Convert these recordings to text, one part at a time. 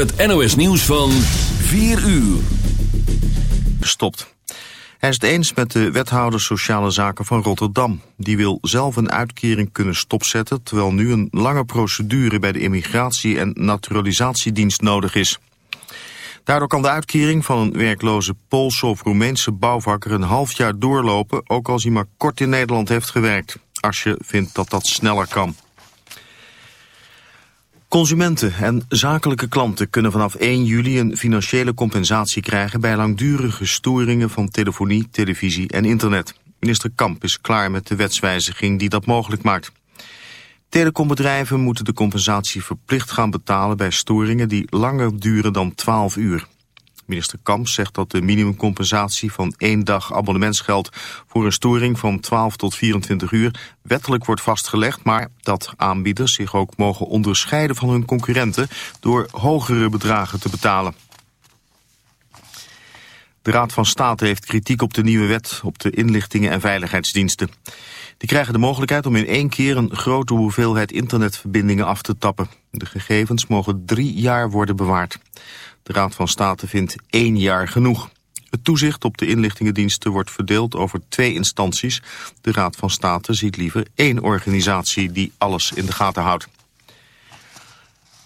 het NOS nieuws van 4 uur. Stopt. Hij is het eens met de wethouder Sociale Zaken van Rotterdam. Die wil zelf een uitkering kunnen stopzetten... terwijl nu een lange procedure bij de Immigratie- en Naturalisatiedienst nodig is. Daardoor kan de uitkering van een werkloze Poolse of Roemeense bouwvakker... een half jaar doorlopen, ook als hij maar kort in Nederland heeft gewerkt. Asje vindt dat dat sneller kan. Consumenten en zakelijke klanten kunnen vanaf 1 juli een financiële compensatie krijgen bij langdurige storingen van telefonie, televisie en internet. Minister Kamp is klaar met de wetswijziging die dat mogelijk maakt. Telecombedrijven moeten de compensatie verplicht gaan betalen bij storingen die langer duren dan 12 uur. Minister Kamp zegt dat de minimumcompensatie van één dag abonnementsgeld voor een storing van 12 tot 24 uur wettelijk wordt vastgelegd, maar dat aanbieders zich ook mogen onderscheiden van hun concurrenten door hogere bedragen te betalen. De Raad van State heeft kritiek op de nieuwe wet op de inlichtingen en veiligheidsdiensten. Die krijgen de mogelijkheid om in één keer een grote hoeveelheid internetverbindingen af te tappen. De gegevens mogen drie jaar worden bewaard. De Raad van State vindt één jaar genoeg. Het toezicht op de inlichtingendiensten wordt verdeeld over twee instanties. De Raad van State ziet liever één organisatie die alles in de gaten houdt.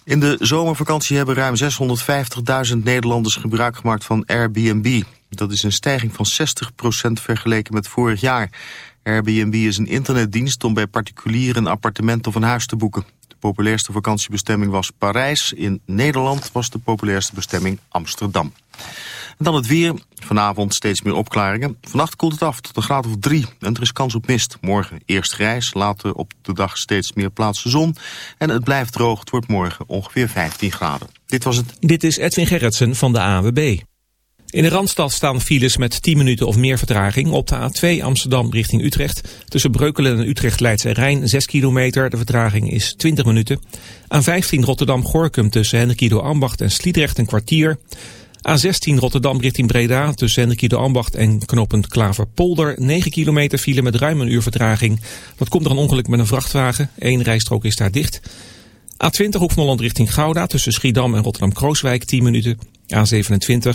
In de zomervakantie hebben ruim 650.000 Nederlanders gebruik gemaakt van Airbnb. Dat is een stijging van 60% vergeleken met vorig jaar. Airbnb is een internetdienst om bij particulieren een appartement of een huis te boeken. Populairste vakantiebestemming was Parijs. In Nederland was de populairste bestemming Amsterdam. En dan het weer. Vanavond steeds meer opklaringen. Vannacht koelt het af tot een graad of drie. En er is kans op mist. Morgen eerst grijs, later op de dag steeds meer plaatsen zon. En het blijft droog. Het wordt morgen ongeveer 15 graden. Dit was het. Dit is Edwin Gerritsen van de AWB. In de Randstad staan files met 10 minuten of meer vertraging. Op de A2 Amsterdam richting Utrecht. Tussen Breukelen en Utrecht Leidse Rijn 6 kilometer. De vertraging is 20 minuten. A15 Rotterdam-Gorkum tussen Hendrikido Ambacht en Sliedrecht een kwartier. A16 Rotterdam richting Breda tussen Hendrikido Ambacht en knooppunt Klaverpolder. 9 kilometer file met ruim een uur vertraging. Dat komt door een ongeluk met een vrachtwagen. Eén rijstrook is daar dicht. A20 Hoek richting Gouda tussen Schiedam en Rotterdam-Krooswijk 10 minuten. A27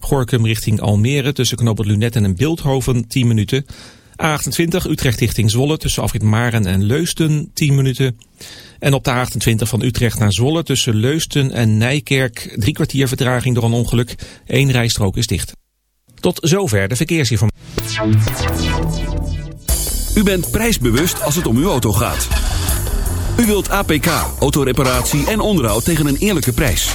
Gorkum richting Almere tussen knooppunt Lunet en Beeldhoven 10 minuten. A28 Utrecht richting Zwolle tussen Afrit Maren en Leusden 10 minuten. En op de A28 van Utrecht naar Zwolle tussen Leusden en Nijkerk drie kwartier vertraging door een ongeluk. Eén rijstrook is dicht. Tot zover de verkeersinformatie. U bent prijsbewust als het om uw auto gaat. U wilt APK, autoreparatie en onderhoud tegen een eerlijke prijs.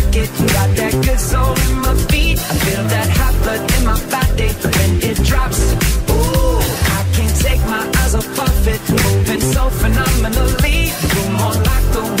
got that good soul in my feet. I feel that hot blood in my body when it drops. Ooh, I can't take my eyes off of it, moving so phenomenally. You're more like the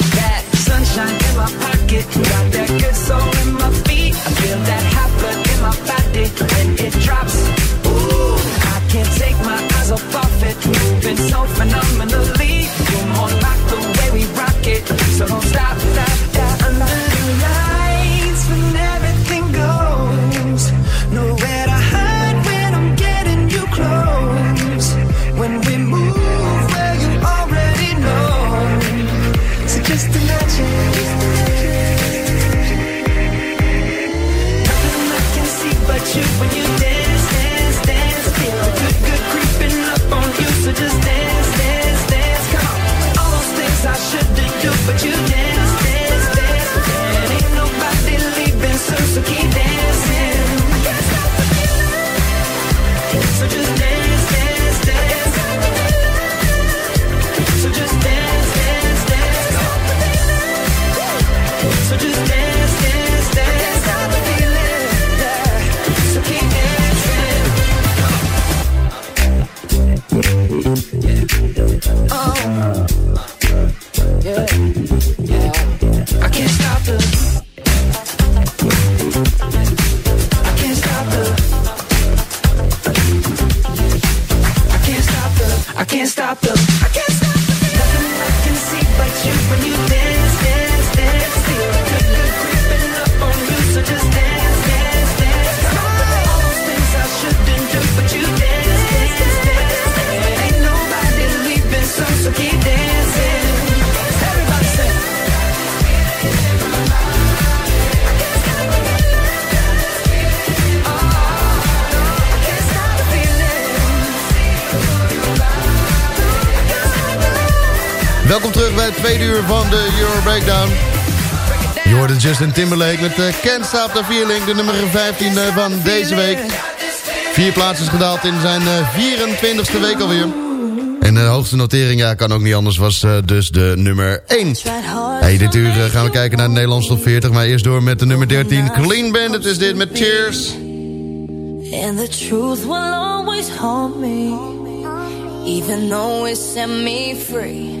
Welkom terug bij het tweede uur van de Euro Breakdown. Je hoorde Justin Timberlake met de Can't Stop the Feeling, de nummer 15 van deze week. Vier plaatsen gedaald in zijn eh, 24ste week alweer. En de hoogste notering, ja, kan ook niet anders, was eh, dus de nummer 1. Hey, dit uur eh, gaan we kijken naar de Nederlandse top 40, maar eerst door met de nummer 13. Clean Bandit is dit met Cheers. And the truth will always haunt me, even though it set me free.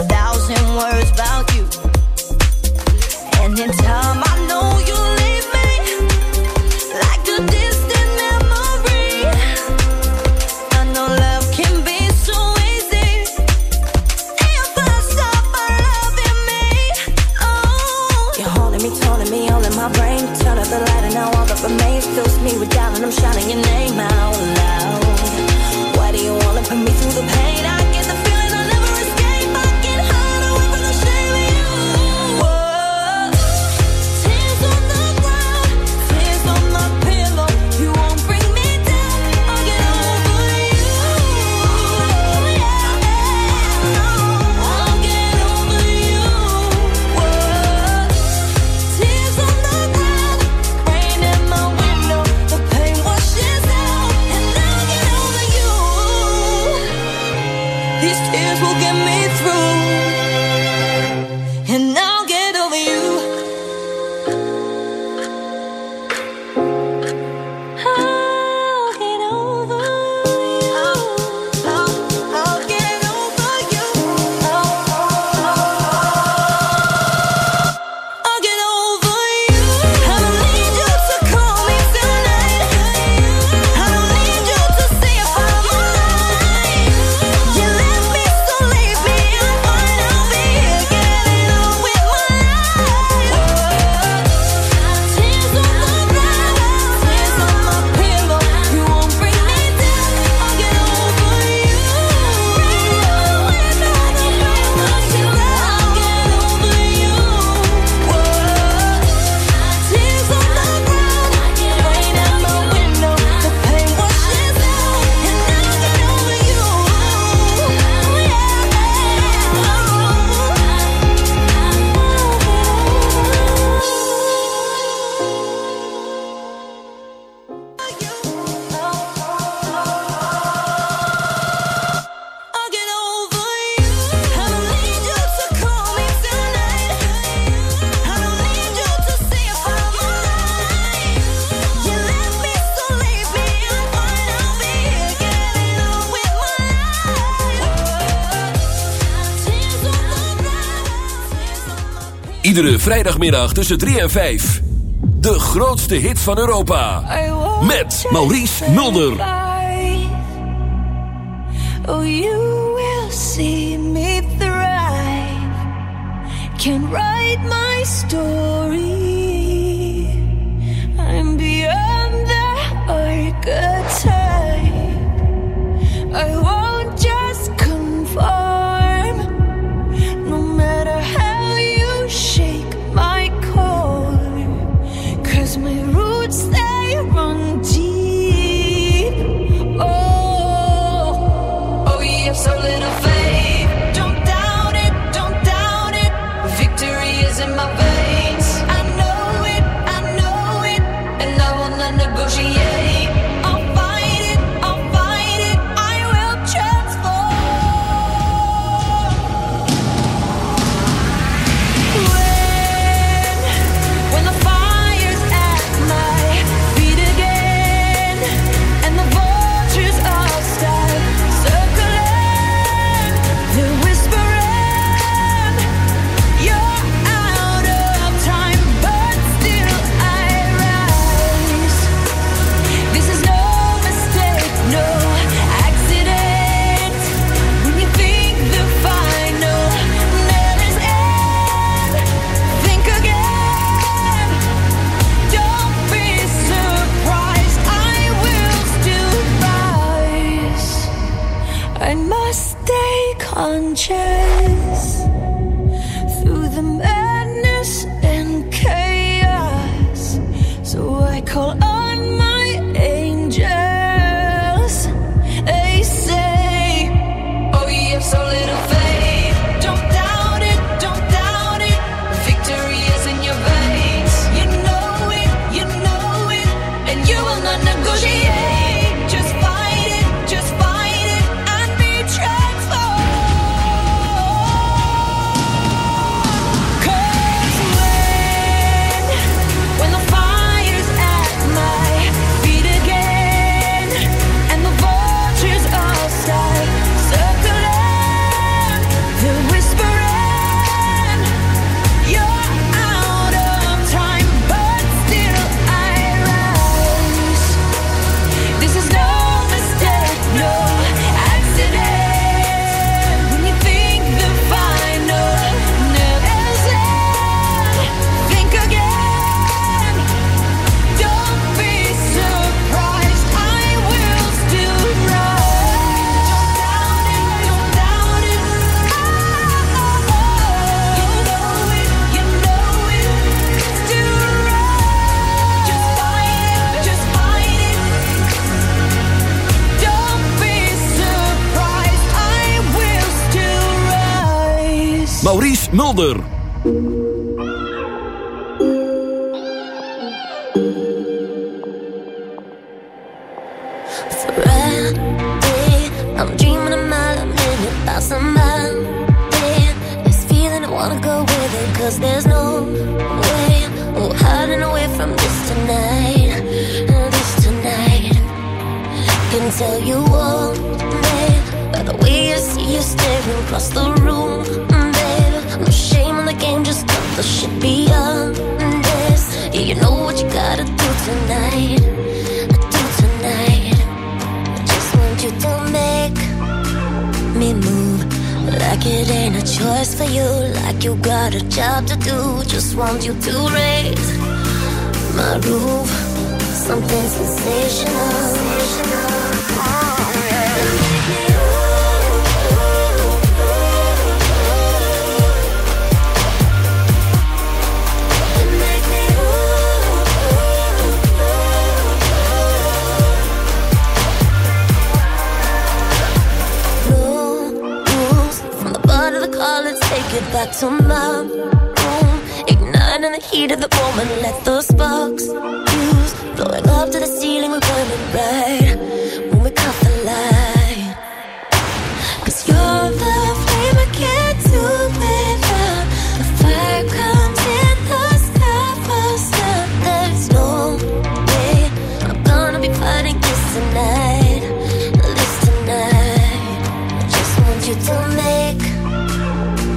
A thousand words about you. And in time, I know you'll Iedere vrijdagmiddag tussen 3 en 5. De grootste hits van Europa. Met Maurice Mulder. Oh, you will see me thrive. Can write my story. I'm beyond the archetype. I Maurice Mulder. I'm dreaming a mile about somebody. This feeling I wanna go with there's no way. Oh, hiding away from this tonight. This tonight. Can tell you all, babe, by the way I see you staring across the room, cut the shit beyond this. Yeah, you know what you gotta do tonight. Do tonight. I just want you to make me move like it ain't a choice for you, like you got a job to do. Just want you to raise my roof, something sensational. It back to my room. Igniting the heat of the moment. Let those sparks fuse. Blowing up to the ceiling. We're burning bright when we cut the light.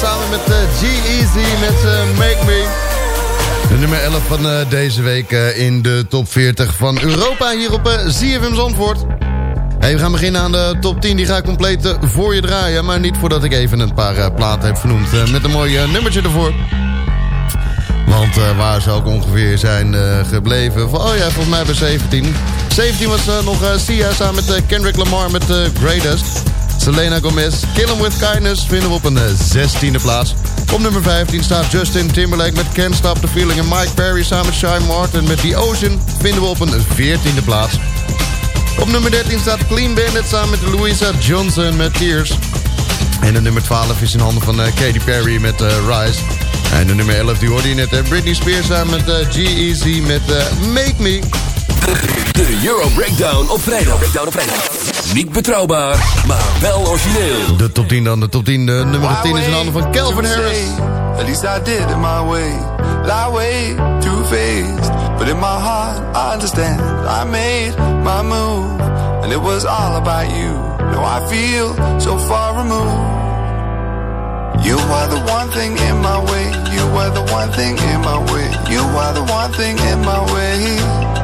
samen met eh, G-Eazy met eh, Make Me. De nummer 11 van eh, deze week in de top 40 van Europa hier op ZFM Zandvoort. Hey, we gaan beginnen aan de top 10. Die ga ik compleet voor je draaien. Maar niet voordat ik even een paar platen heb vernoemd. met een mooi nummertje ervoor. Want waar zou ik ongeveer zijn gebleven? Oh ja, volgens mij bij 17. 17 was nog Sia samen met Kendrick Lamar met Greatest. Selena Gomez, Kill 'Em With Kindness vinden we op een eh, 16e plaats. Op nummer 15 staat Justin Timberlake met Can't Stop The Feeling. En Mike Perry samen met Shy Martin met The Ocean vinden we op een 14e plaats. Op nummer 13 staat Clean Bandit samen met Louisa Johnson met Tears. En de nummer 12 is in handen van eh, Katy Perry met eh, Rise. En de nummer 11 die hoorde je net. eh, Britney Spears samen met eh, G-Eazy met eh, Make Me. De Euro Breakdown op vrijdag. Breakdown op vrijdag. Niet betrouwbaar, maar wel origineel. De top 10 dan. De top 10. De nummer 10 is in handen van Calvin Harris. At least I did it my way. Lie way too faced. But in my heart, I understand. I made my move. And it was all about you. Now I feel so far removed. You are the one thing in my way. You are the one thing in my way. You are the one thing in my way.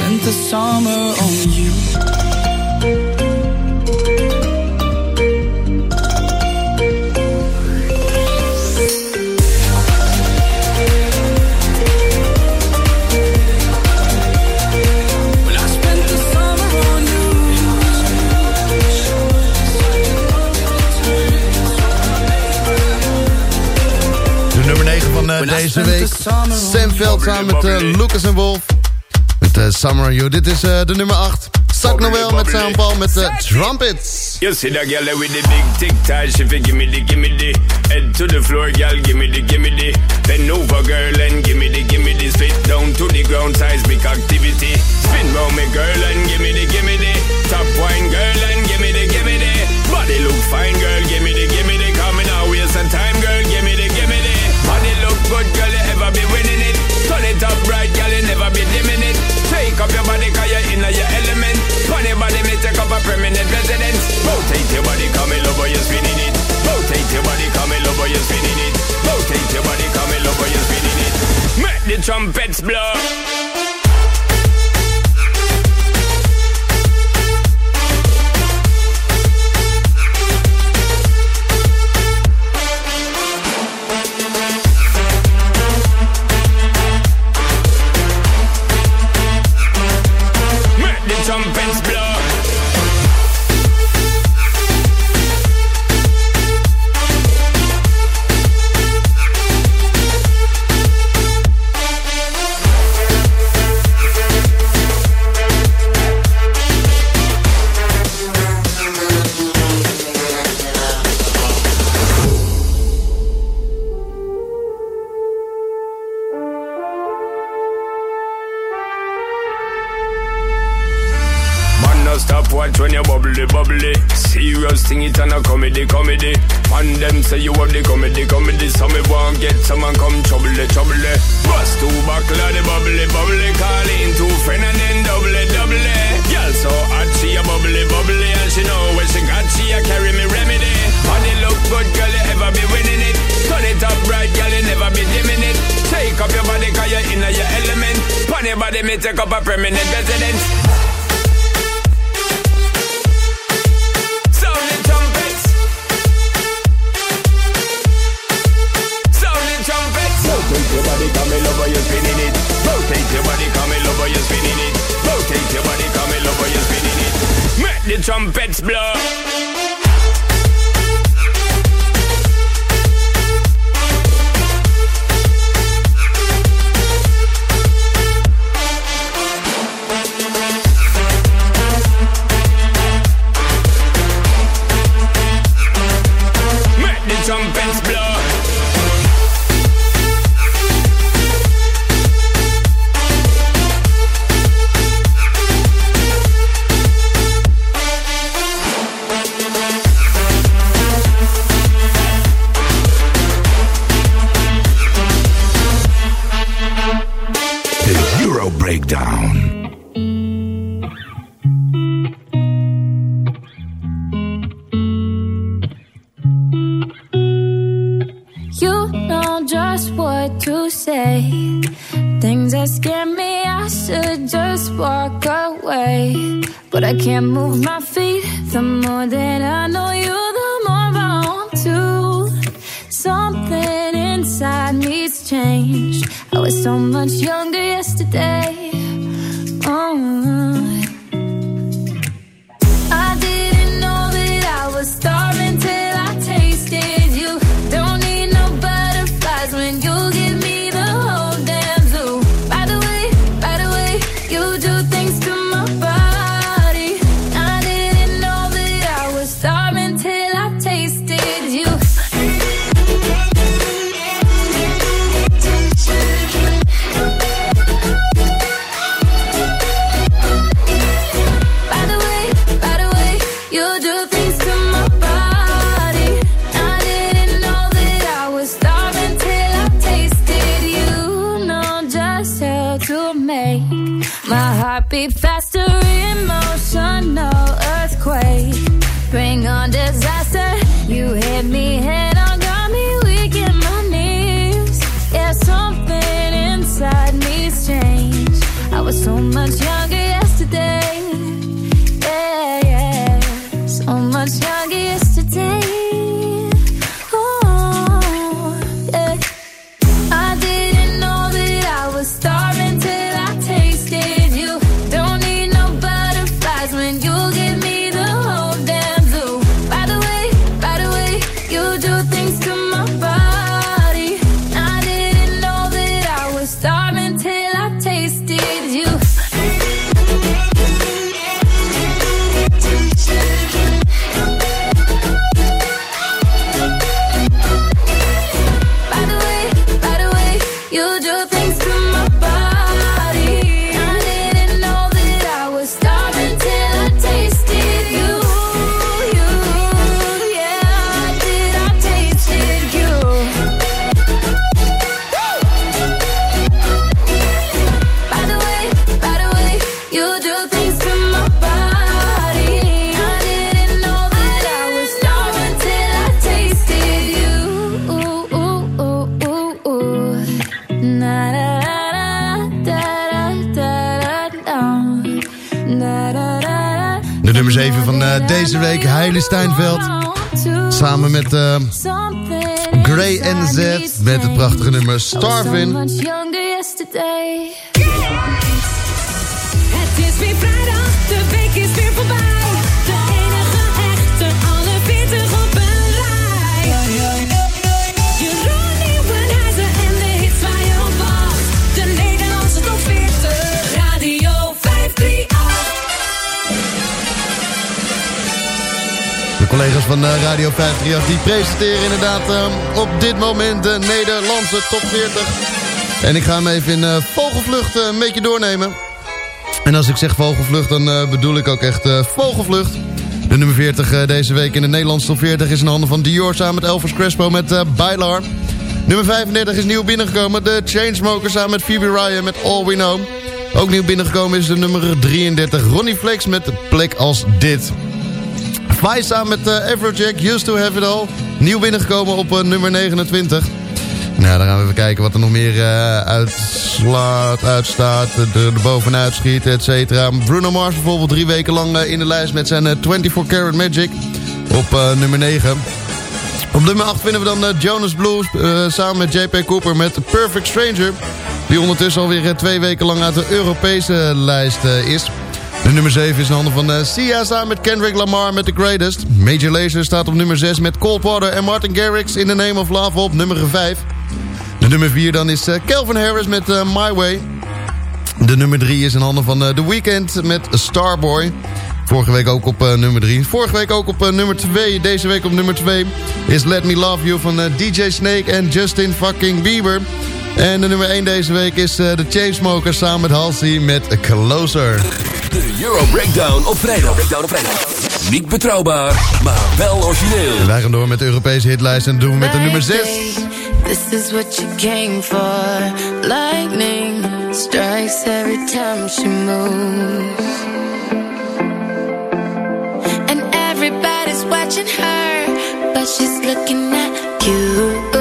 spend the summer on you. When I spent the summer on De nummer 9 van eh, deze week. Sam Veld samen met eh, Lucas en Wolf. Eh, Summer You. Dit is eh, de nummer 8. Zak Noel met Paul met de Trumpets. You see that girl with the big tic tac, she fi gimme the gimme the Head to the floor, girl, gimme the gimme the Bend over, girl, and gimme trumpets blow deze week. Heile Steinveld. Samen met eh, uh, Gray NZ. Met het prachtige nummer Starvin. collega's van eh, Radio 538 die presenteren inderdaad ehm, op dit moment de Nederlandse top 40. En ik ga hem even in eh, vogelvlucht eh, een beetje doornemen. En als ik zeg vogelvlucht, dan bedoel ik ook echt vogelvlucht. De nummer 40 deze week in de Nederlandse top 40 is in handen van Dior samen met Elvis Crespo met Bailar. Nummer 35 is nieuw binnengekomen. De Chainsmokers samen met Phoebe Ryan met All We Know. Ook nieuw binnengekomen is de nummer 33 Ronnie Flex met Plek als dit. Vice samen met uh, Afrojack, Used to Have It All. Nieuw binnengekomen op uh, nummer 29. Nou, dan gaan we even kijken wat er nog meer uh, uitslaat, uitstaat, er bovenuit schiet, et cetera. Bruno Mars bijvoorbeeld drie weken lang in de lijst met zijn 24 Karat Magic op nummer 9. Op nummer 8 vinden we dan Jonas Blues samen met JP Cooper met Perfect Stranger. Die ondertussen alweer twee weken lang uit de Europese lijst is. De nummer 7 is in handen van uh, Sia samen met Kendrick Lamar met The Greatest. Major Lazer staat op nummer 6 met Cold Water en Martin Garrix in The Name of Love op nummer 5. De nummer 4 dan is uh, Calvin Harris met uh, My Way. De nummer 3 is in handen van The Weeknd met Starboy. Vorige week ook op nummer 3. Vorige week ook op nummer 2. Deze week op nummer 2 is Let Me Love You van DJ Snake en Justin fucking Bieber. En de nummer 1 deze week is de Chainsmokers samen met Halsey met Closer. De Euro Breakdown op vrijdag. Breakdown op vrijdag. Niet betrouwbaar, maar wel origineel. En wij gaan door met de Europese hitlijst en doen we met de nummer 6. This is what you came for. Lightning strikes every time she moves. And everybody's watching her, but she's looking at you.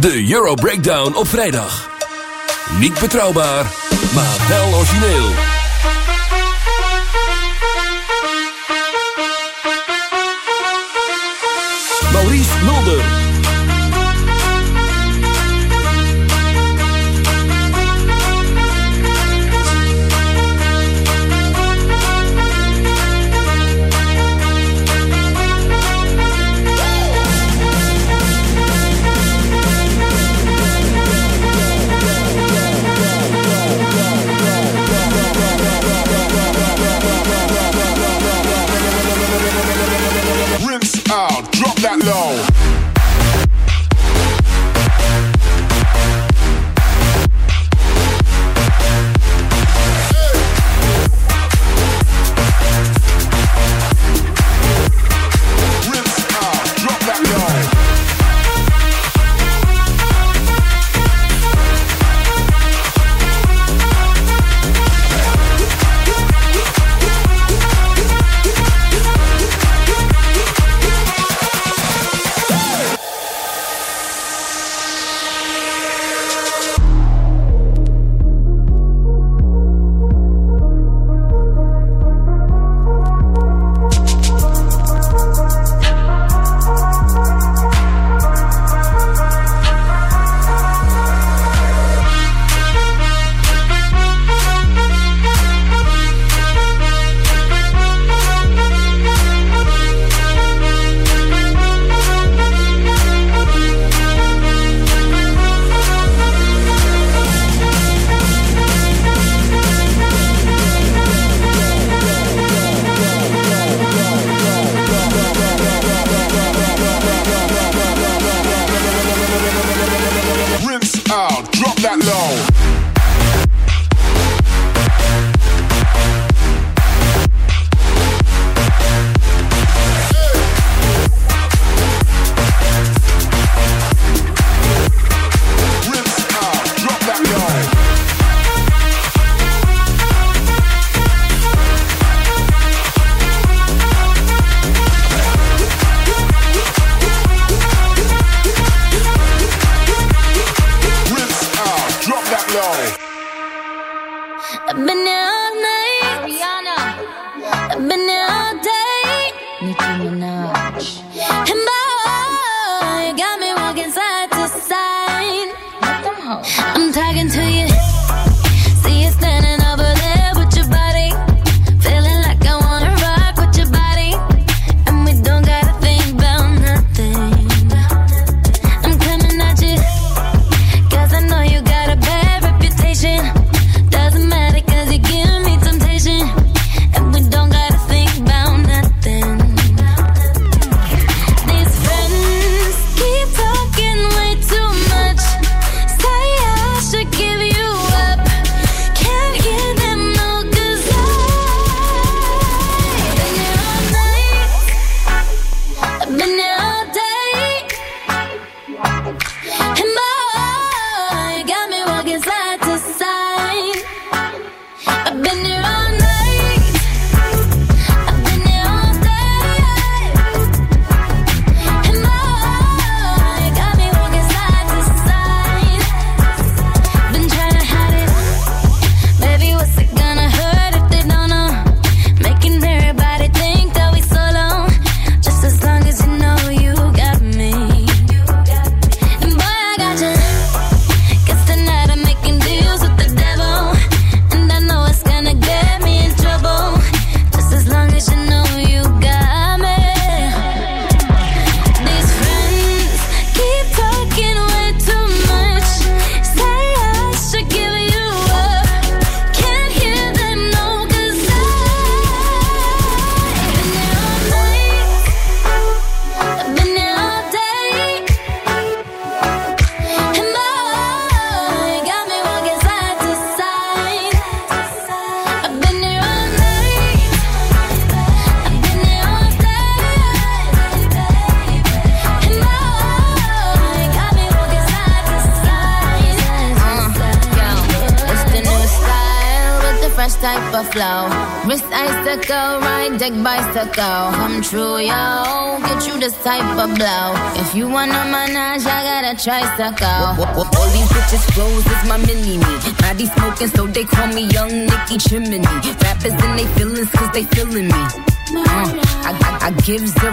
De Euro Breakdown op vrijdag. Niet betrouwbaar, maar wel origineel. Maurice Mulder.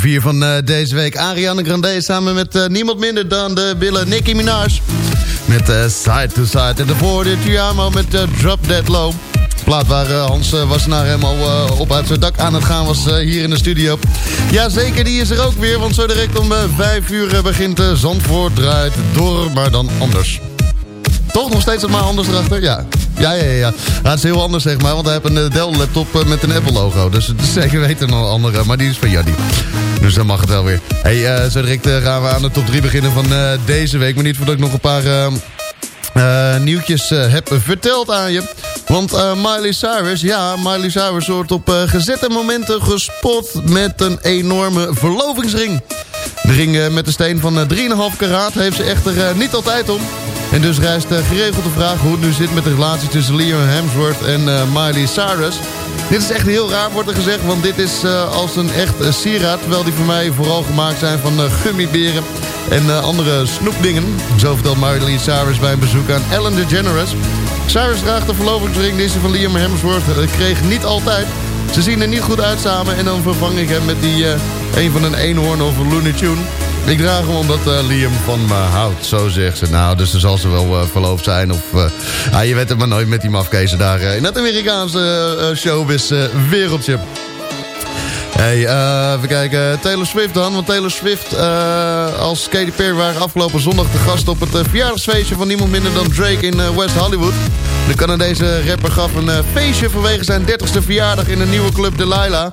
4 van eh, deze week. Ariana Grande samen met eh, niemand minder dan de billen Nicki Minaj. Met eh, Side to Side. En daarvoor de Tiamo met Drop That Low. Plaat waar Hans uh, Wassenaar helemaal op uit zijn dak aan het gaan was hier in de studio. Jazeker, die is er ook weer. Want zo direct om 5 uur begint Zandvoort draait door, maar dan anders. Toch nog steeds het maar anders erachter? Ja. Ja, ja, ja. ja. het is heel anders zeg maar, want hij heeft een eh, Dell-laptop eh, met een Apple-logo. Dus zeker weten een andere, maar die is van Jaddy. Dus dan mag het wel weer. Hey, eh, zo direct gaan we aan de top 3 beginnen van deze week. Maar niet voordat ik nog een paar eh, nieuwtjes heb verteld aan je. Want eh, Miley Cyrus, ja, Miley Cyrus wordt op gezette momenten gespot met een enorme verlovingsring. De ring met de steen van eh, 3,5 karaat heeft ze echter niet altijd om. En dus rijst eh, geregeld de vraag hoe het nu zit met de relatie tussen Liam Hemsworth en eh, Miley Cyrus. Dit is echt heel raar, wordt er gezegd, want dit is eh, als een echt sieraad. Terwijl die voor mij vooral gemaakt zijn van gummiberen en andere snoepdingen. Zo vertelt Miley Cyrus bij een bezoek aan Ellen DeGeneres. Cyrus draagt de verlovingsring die ze van Liam Hemsworth kreeg niet altijd. Ze zien er niet goed uit samen en dan vervang ik hem met die een van een eenhoorn of een Looney Tune. Ik draag hem omdat eh, Liam van me houdt, zo zegt ze. Nou, dus dan zal ze wel eh, verloofd zijn. Of, eh, ah, je weet het maar nooit met die mafkezen daar eh, in het Amerikaanse uh, showbiz eh, wereldje. Hey, eh, even kijken. Taylor Swift dan. Want Taylor Swift uh, als Katy Perry waren afgelopen zondag de gast op het uh, verjaardagsfeestje van niemand minder dan Drake in West Hollywood. De Canadese rapper gaf een feestje vanwege zijn 30ste verjaardag in een nieuwe club Delilah.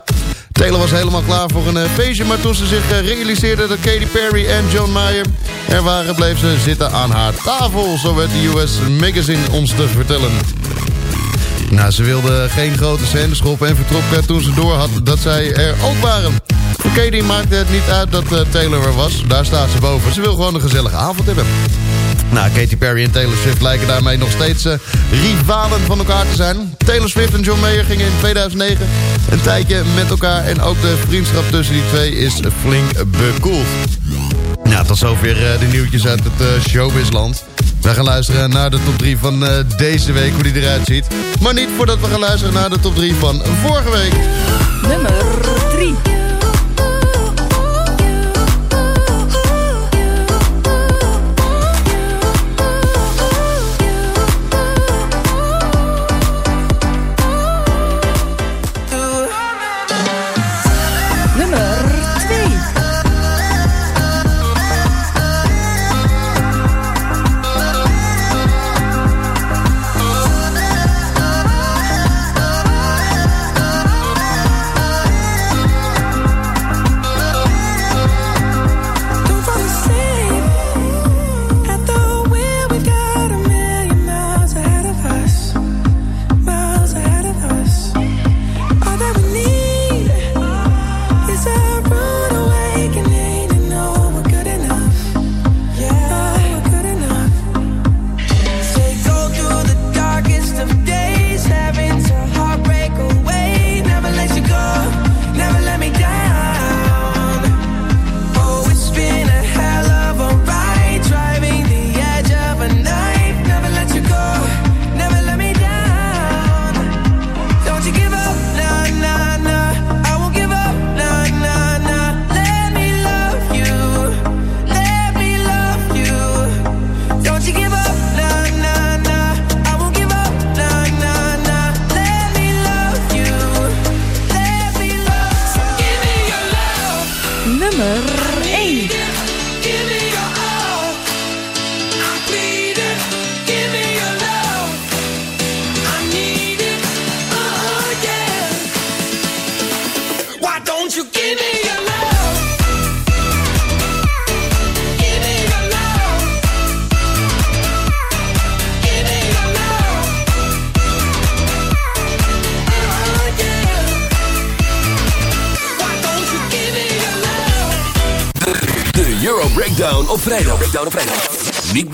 Taylor was helemaal klaar voor een feestje, maar toen ze zich realiseerde dat Katy Perry en John Mayer er waren, bleef ze zitten aan haar tafel. Zo werd de US Magazine ons te vertellen. Nou, ze wilde geen grote scène en vertrok toen ze door had dat zij er ook waren. Voor Katie maakte het niet uit dat Taylor er was. Daar staat ze boven. Ze wil gewoon een gezellige avond hebben. Nou, Katy Perry en Taylor Swift lijken daarmee nog steeds uh, rivalen van elkaar te zijn. Taylor Swift en John Mayer gingen in 2009 een tijdje met elkaar. En ook de vriendschap tussen die twee is flink bekoeld. Nou, tot zover uh, de nieuwtjes uit het uh, showbizland. We gaan luisteren naar de top 3 van deze week, hoe die eruit ziet. Maar niet voordat we gaan luisteren naar de top 3 van vorige week. Nummer 3.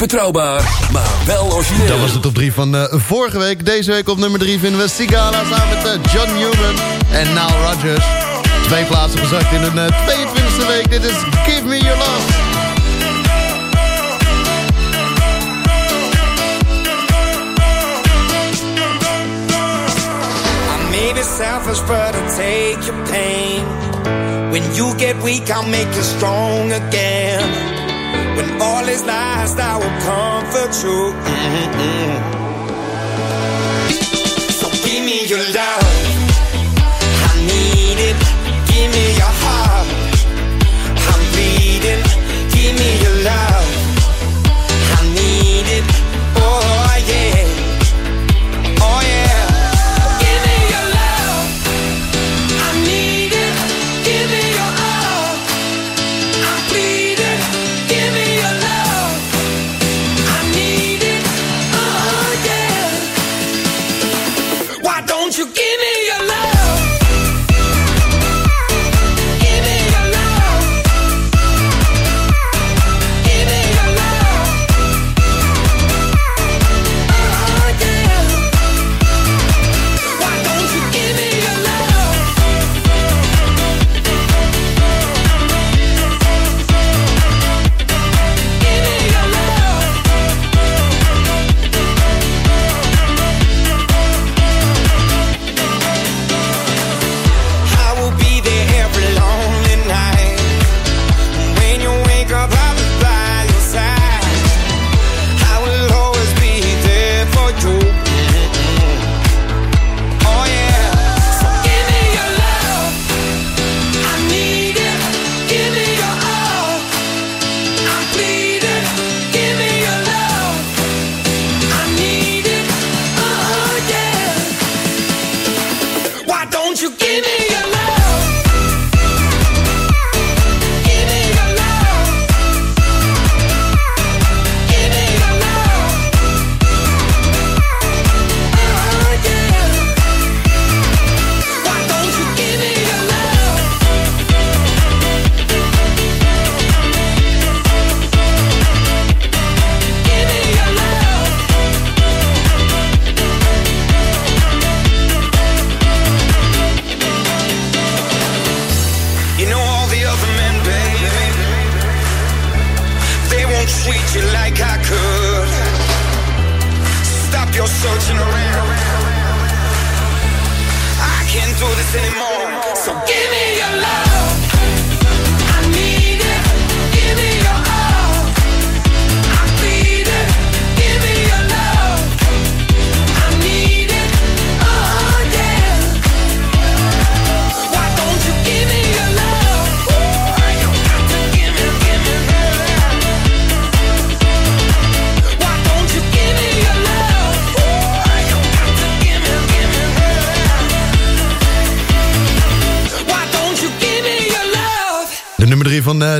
betrouwbaar, maar wel origineel. Dat was de top 3 van uh, vorige week. Deze week op nummer 3 vinden we Sigala samen met eh, John Newman en Nal Rogers. Twee plaatsen gezakt in hun 22e eh, week. Dit is Give Me Your Love. selfish, but to take your pain. When you get weak, I'll make you strong again. When all is lost, I will comfort you. Mm -hmm. So give me your love.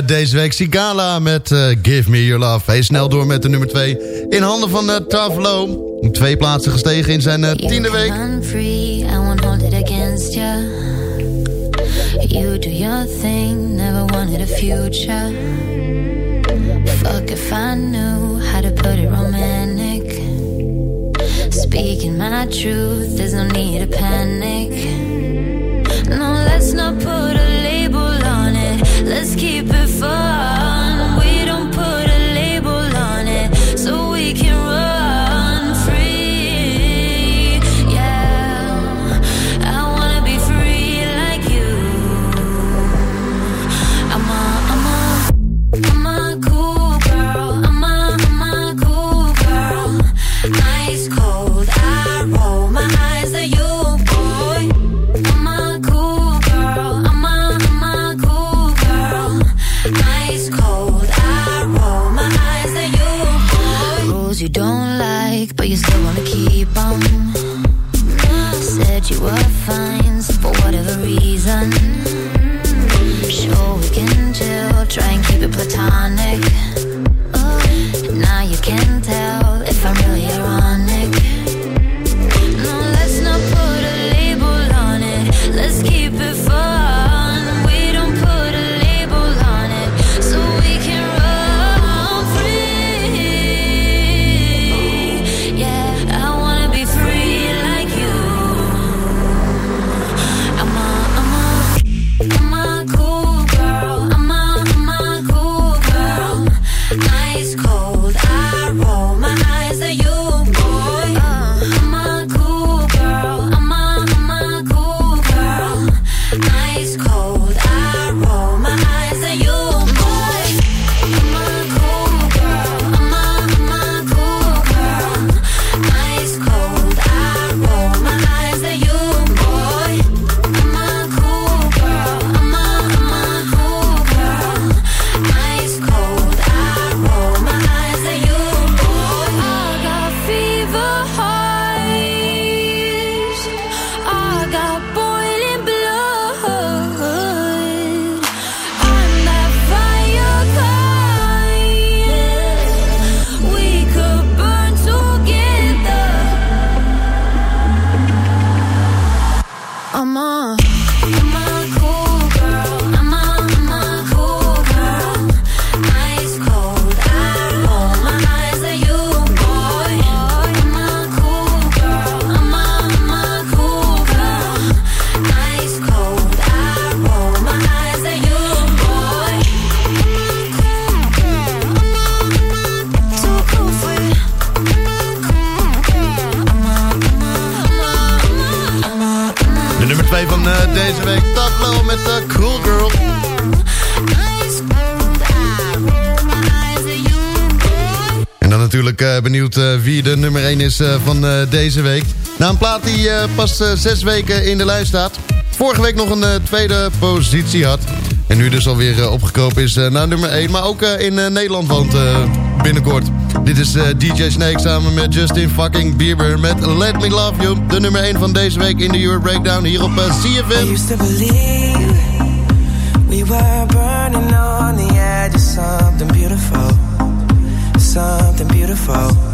Eh, deze week. Sigala met uh, Give Me Your Love. Hij snel door met de nummer 2. In handen van eh, uh, Tavlo. Twee plaatsen gestegen in zijn uh, tiende week. Free, I it against you. You do your thing, never wanted a future. Fuck if I knew how to put it romantic. Speaking my truth, there's no need to panic. No, let's not put a Let's keep it fun. wie de nummer 1 is eh, van eh, deze week. Na een plaat die eh, pas zes weken in de lijst staat. Vorige week nog een tweede positie had. En nu dus alweer opgekropen is naar nummer 1. Maar ook in Nederland woont binnenkort. Dit is DJ Snake samen met Justin fucking Bieber met Let Me Love You. De nummer 1 van deze week in de Euro Breakdown hier op CFM. We were burning on the edge of something beautiful, something beautiful.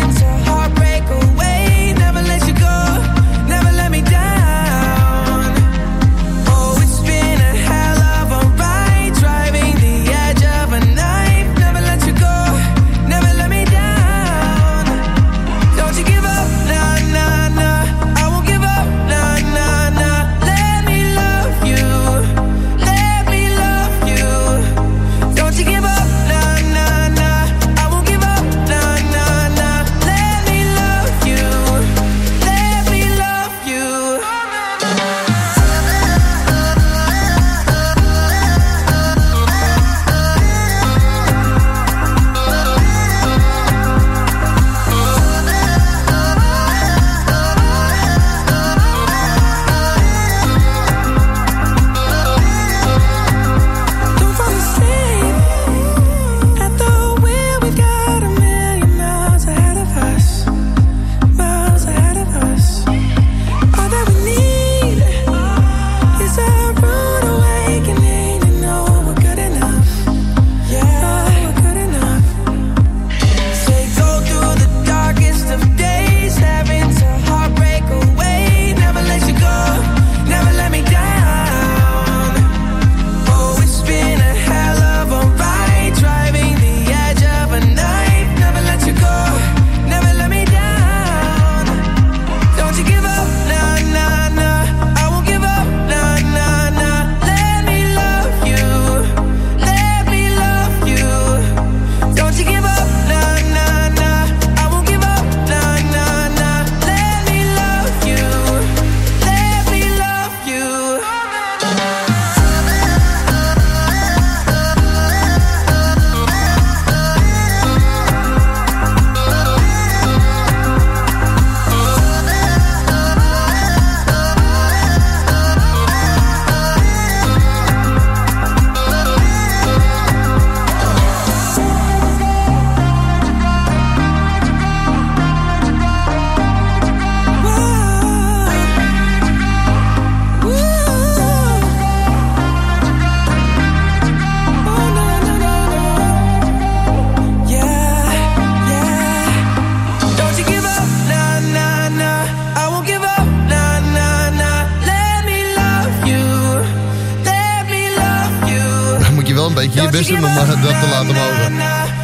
om dat te laten mogen.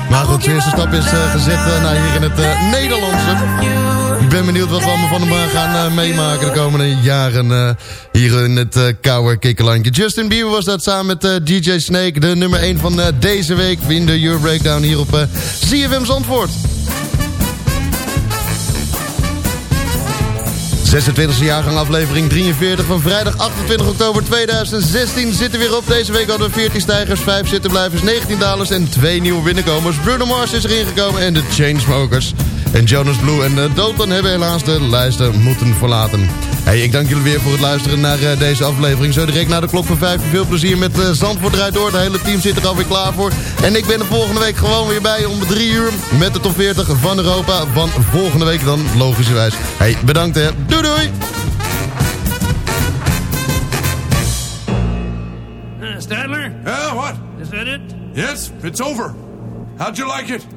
Maar goed, de eerste stap is eh, gezet eh, nou, hier in het eh, Nederlandse. Ik ben benieuwd wat we allemaal van hem gaan meemaken de komende jaren hier in het eh, koude kikkerlandje. Justin Bieber was dat samen met DJ Snake, de nummer 1 van deze week in de Euro Breakdown hier op ZFM Zandvoort. 26e jaargang aflevering 43 van vrijdag 28 oktober 2016 zitten weer op. Deze week hadden we 14 stijgers, 5 zittenblijvers, 19 dalers en 2 nieuwe binnenkomers. Bruno Mars is erin gekomen en de Chainsmokers. En Jonas Blue en uh, Dotan hebben helaas de lijsten moeten verlaten. Hey, ik dank jullie weer voor het luisteren naar uh, deze aflevering. Zo direct na de klok van 5 veel plezier met uh, Zandvoort eruit door. Het hele team zit er alweer klaar voor. En ik ben er volgende week gewoon weer bij om 3 uur met de top 40 van Europa. Van volgende week dan, logischerwijs. Hey, bedankt hè. Doei doei! Stadler? Yeah, what? Is that it? Yes, it's over. How'd you like it?